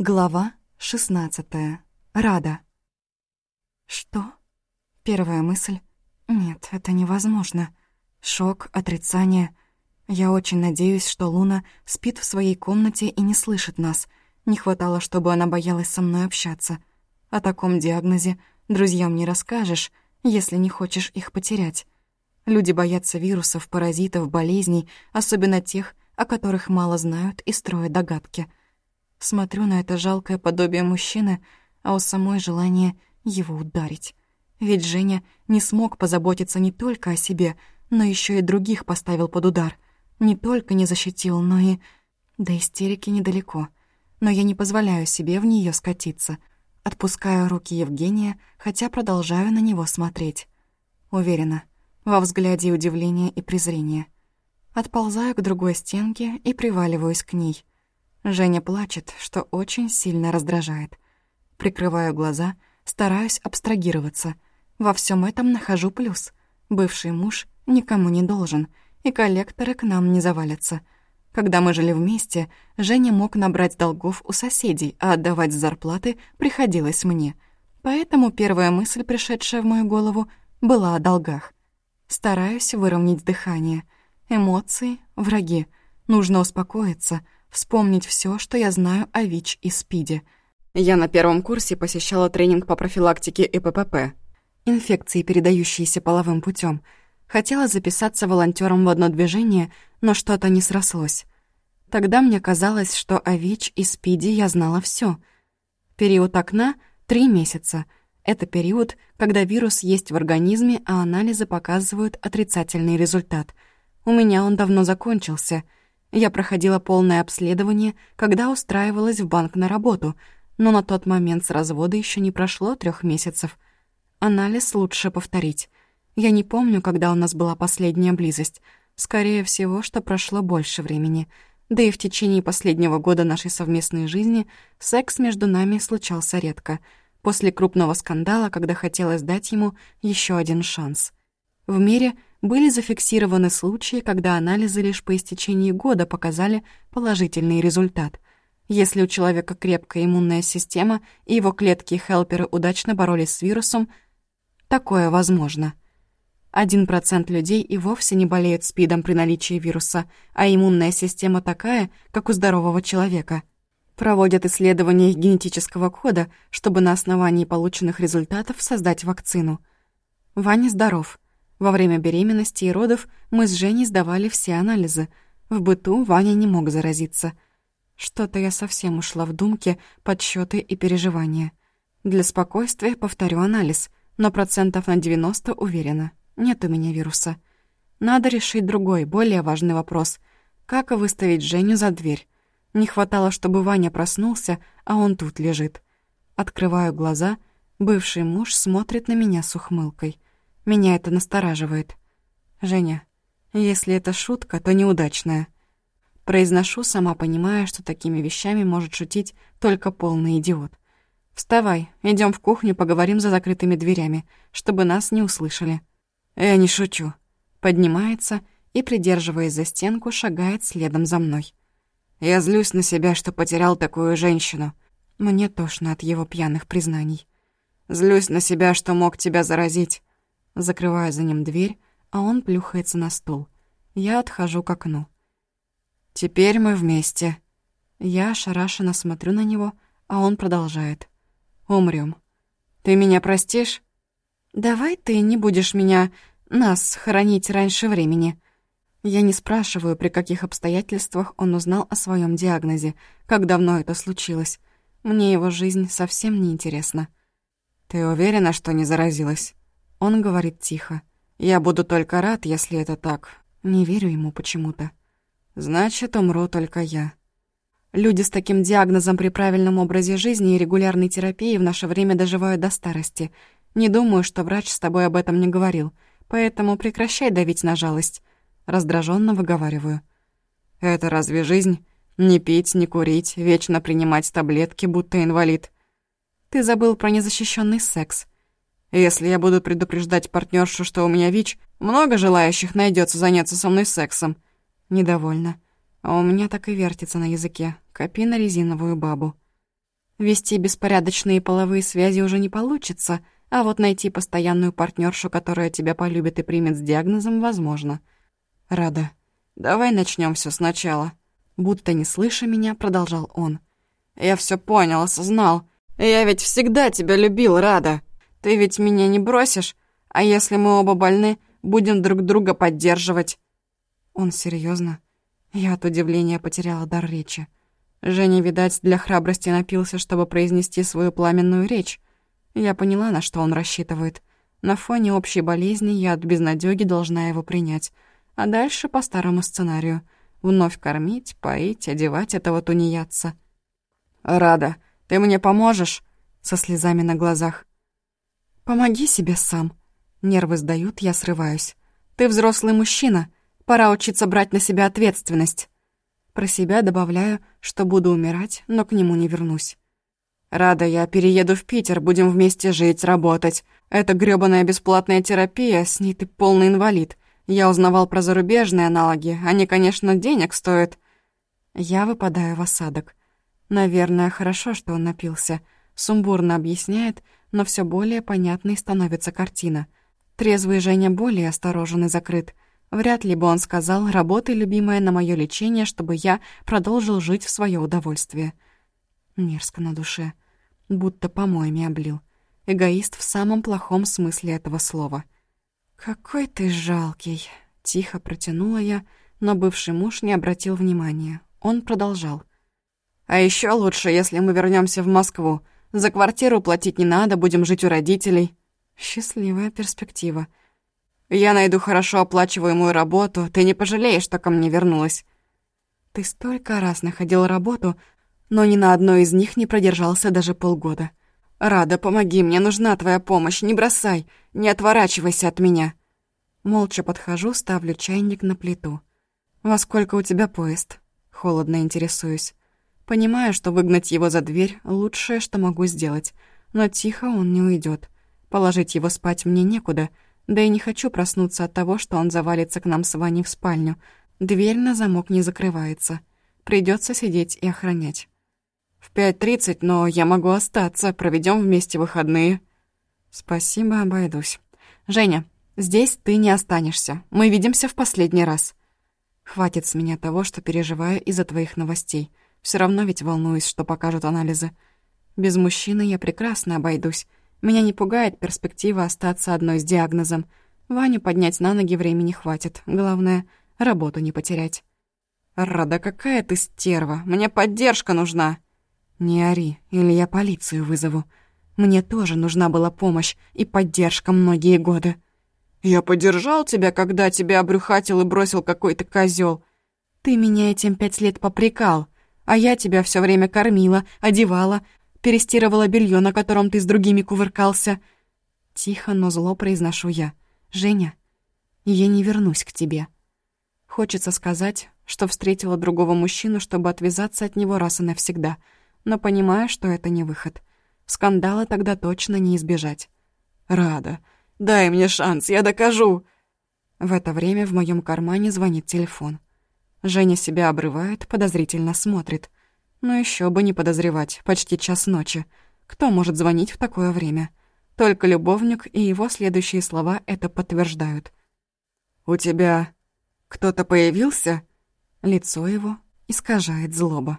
Глава 16. Рада. Что? Первая мысль. Нет, это невозможно. Шок, отрицание. Я очень надеюсь, что Луна спит в своей комнате и не слышит нас. Не хватало, чтобы она боялась со мной общаться. О таком диагнозе друзьям не расскажешь, если не хочешь их потерять. Люди боятся вирусов, паразитов, болезней, особенно тех, о которых мало знают и строят догадки — Смотрю на это жалкое подобие мужчины, а у самой желание его ударить. Ведь Женя не смог позаботиться не только о себе, но еще и других поставил под удар. Не только не защитил, но и... До истерики недалеко. Но я не позволяю себе в нее скатиться. Отпускаю руки Евгения, хотя продолжаю на него смотреть. Уверена, во взгляде удивление и презрение. Отползаю к другой стенке и приваливаюсь к ней. Женя плачет, что очень сильно раздражает. Прикрываю глаза, стараюсь абстрагироваться. Во всем этом нахожу плюс. Бывший муж никому не должен, и коллекторы к нам не завалятся. Когда мы жили вместе, Женя мог набрать долгов у соседей, а отдавать зарплаты приходилось мне. Поэтому первая мысль, пришедшая в мою голову, была о долгах. Стараюсь выровнять дыхание. Эмоции — враги. Нужно успокоиться — вспомнить все, что я знаю о ВИЧ и СПИДе. Я на первом курсе посещала тренинг по профилактике ИППП, инфекции, передающиеся половым путем. Хотела записаться волонтером в одно движение, но что-то не срослось. Тогда мне казалось, что о ВИЧ и СПИДе я знала все. Период окна — три месяца. Это период, когда вирус есть в организме, а анализы показывают отрицательный результат. У меня он давно закончился — я проходила полное обследование, когда устраивалась в банк на работу, но на тот момент с развода еще не прошло трех месяцев. Анализ лучше повторить. Я не помню, когда у нас была последняя близость. Скорее всего, что прошло больше времени. Да и в течение последнего года нашей совместной жизни секс между нами случался редко. После крупного скандала, когда хотелось дать ему еще один шанс. В мире — были зафиксированы случаи, когда анализы лишь по истечении года показали положительный результат. Если у человека крепкая иммунная система и его клетки и хелперы удачно боролись с вирусом, такое возможно. Один процент людей и вовсе не болеют СПИДом при наличии вируса, а иммунная система такая, как у здорового человека. Проводят исследования генетического кода, чтобы на основании полученных результатов создать вакцину. Ваня здоров — во время беременности и родов мы с Женей сдавали все анализы. В быту Ваня не мог заразиться. Что-то я совсем ушла в думки, подсчеты и переживания. Для спокойствия повторю анализ, но процентов на 90 уверена. Нет у меня вируса. Надо решить другой, более важный вопрос. Как выставить Женю за дверь? Не хватало, чтобы Ваня проснулся, а он тут лежит. Открываю глаза, бывший муж смотрит на меня с ухмылкой. Меня это настораживает. Женя, если это шутка, то неудачная. Произношу, сама понимая, что такими вещами может шутить только полный идиот. «Вставай, идем в кухню, поговорим за закрытыми дверями, чтобы нас не услышали». «Я не шучу». Поднимается и, придерживаясь за стенку, шагает следом за мной. «Я злюсь на себя, что потерял такую женщину». Мне тошно от его пьяных признаний. «Злюсь на себя, что мог тебя заразить. Закрываю за ним дверь, а он плюхается на стул. Я отхожу к окну. «Теперь мы вместе». Я ошарашенно смотрю на него, а он продолжает. Умрем. Ты меня простишь?» «Давай ты не будешь меня... нас хоронить раньше времени». Я не спрашиваю, при каких обстоятельствах он узнал о своем диагнозе, как давно это случилось. Мне его жизнь совсем не интересна. «Ты уверена, что не заразилась?» Он говорит тихо. «Я буду только рад, если это так. Не верю ему почему-то. Значит, умру только я». Люди с таким диагнозом при правильном образе жизни и регулярной терапии в наше время доживают до старости. Не думаю, что врач с тобой об этом не говорил. Поэтому прекращай давить на жалость. Раздраженно выговариваю. «Это разве жизнь? Не пить, не курить, вечно принимать таблетки, будто инвалид. Ты забыл про незащищенный секс. Если я буду предупреждать партнершу, что у меня ВИЧ, много желающих найдется заняться со мной сексом. Недовольно. А у меня так и вертится на языке. Копи на резиновую бабу. Вести беспорядочные половые связи уже не получится, а вот найти постоянную партнершу, которая тебя полюбит и примет с диагнозом, возможно. Рада. Давай начнем все сначала. Будто не слыша меня, продолжал он. Я все понял, осознал. Я ведь всегда тебя любил, Рада. Ты ведь меня не бросишь, а если мы оба больны, будем друг друга поддерживать. Он серьезно? Я от удивления потеряла дар речи. Женя, видать, для храбрости напился, чтобы произнести свою пламенную речь. Я поняла, на что он рассчитывает. На фоне общей болезни я от безнадёги должна его принять. А дальше по старому сценарию. Вновь кормить, поить, одевать этого тунеядца. «Рада, ты мне поможешь?» Со слезами на глазах. «Помоги себе сам». Нервы сдают, я срываюсь. «Ты взрослый мужчина. Пора учиться брать на себя ответственность». Про себя добавляю, что буду умирать, но к нему не вернусь. «Рада, я перееду в Питер, будем вместе жить, работать. Это грёбаная бесплатная терапия, с ней ты полный инвалид. Я узнавал про зарубежные аналоги, они, конечно, денег стоят». Я выпадаю в осадок. Наверное, хорошо, что он напился. Сумбурно объясняет, но все более понятной становится картина. Трезвый Женя более осторожен и закрыт. Вряд ли бы он сказал «работай, любимая, на мое лечение, чтобы я продолжил жить в свое удовольствие». Мерзко на душе. Будто помоями облил. Эгоист в самом плохом смысле этого слова. «Какой ты жалкий!» — тихо протянула я, но бывший муж не обратил внимания. Он продолжал. «А еще лучше, если мы вернемся в Москву. За квартиру платить не надо, будем жить у родителей». Счастливая перспектива. Я найду хорошо оплачиваемую работу, ты не пожалеешь, что ко мне вернулась. Ты столько раз находил работу, но ни на одной из них не продержался даже полгода. Рада, помоги, мне нужна твоя помощь, не бросай, не отворачивайся от меня. Молча подхожу, ставлю чайник на плиту. «Во сколько у тебя поезд?» Холодно интересуюсь. Понимаю, что выгнать его за дверь — лучшее, что могу сделать. Но тихо он не уйдет. Положить его спать мне некуда — да и не хочу проснуться от того, что он завалится к нам с Ваней в спальню. Дверь на замок не закрывается. Придется сидеть и охранять. В пять тридцать, но я могу остаться. Проведем вместе выходные. Спасибо, обойдусь. Женя, здесь ты не останешься. Мы видимся в последний раз. Хватит с меня того, что переживаю из-за твоих новостей. Все равно ведь волнуюсь, что покажут анализы. Без мужчины я прекрасно обойдусь. Меня не пугает перспектива остаться одной с диагнозом. Ваню поднять на ноги времени хватит. Главное, работу не потерять. «Рада, какая ты стерва! Мне поддержка нужна!» «Не ори, или я полицию вызову. Мне тоже нужна была помощь и поддержка многие годы». «Я поддержал тебя, когда тебя обрюхатил и бросил какой-то козел. Ты меня этим пять лет попрекал, а я тебя все время кормила, одевала, перестирывала белье, на котором ты с другими кувыркался. Тихо, но зло произношу я. Женя, я не вернусь к тебе. Хочется сказать, что встретила другого мужчину, чтобы отвязаться от него раз и навсегда, но понимаю, что это не выход. Скандала тогда точно не избежать. Рада. Дай мне шанс, я докажу. В это время в моем кармане звонит телефон. Женя себя обрывает, подозрительно смотрит. Но еще бы не подозревать, почти час ночи. Кто может звонить в такое время? Только любовник и его следующие слова это подтверждают. «У тебя кто-то появился?» Лицо его искажает злоба.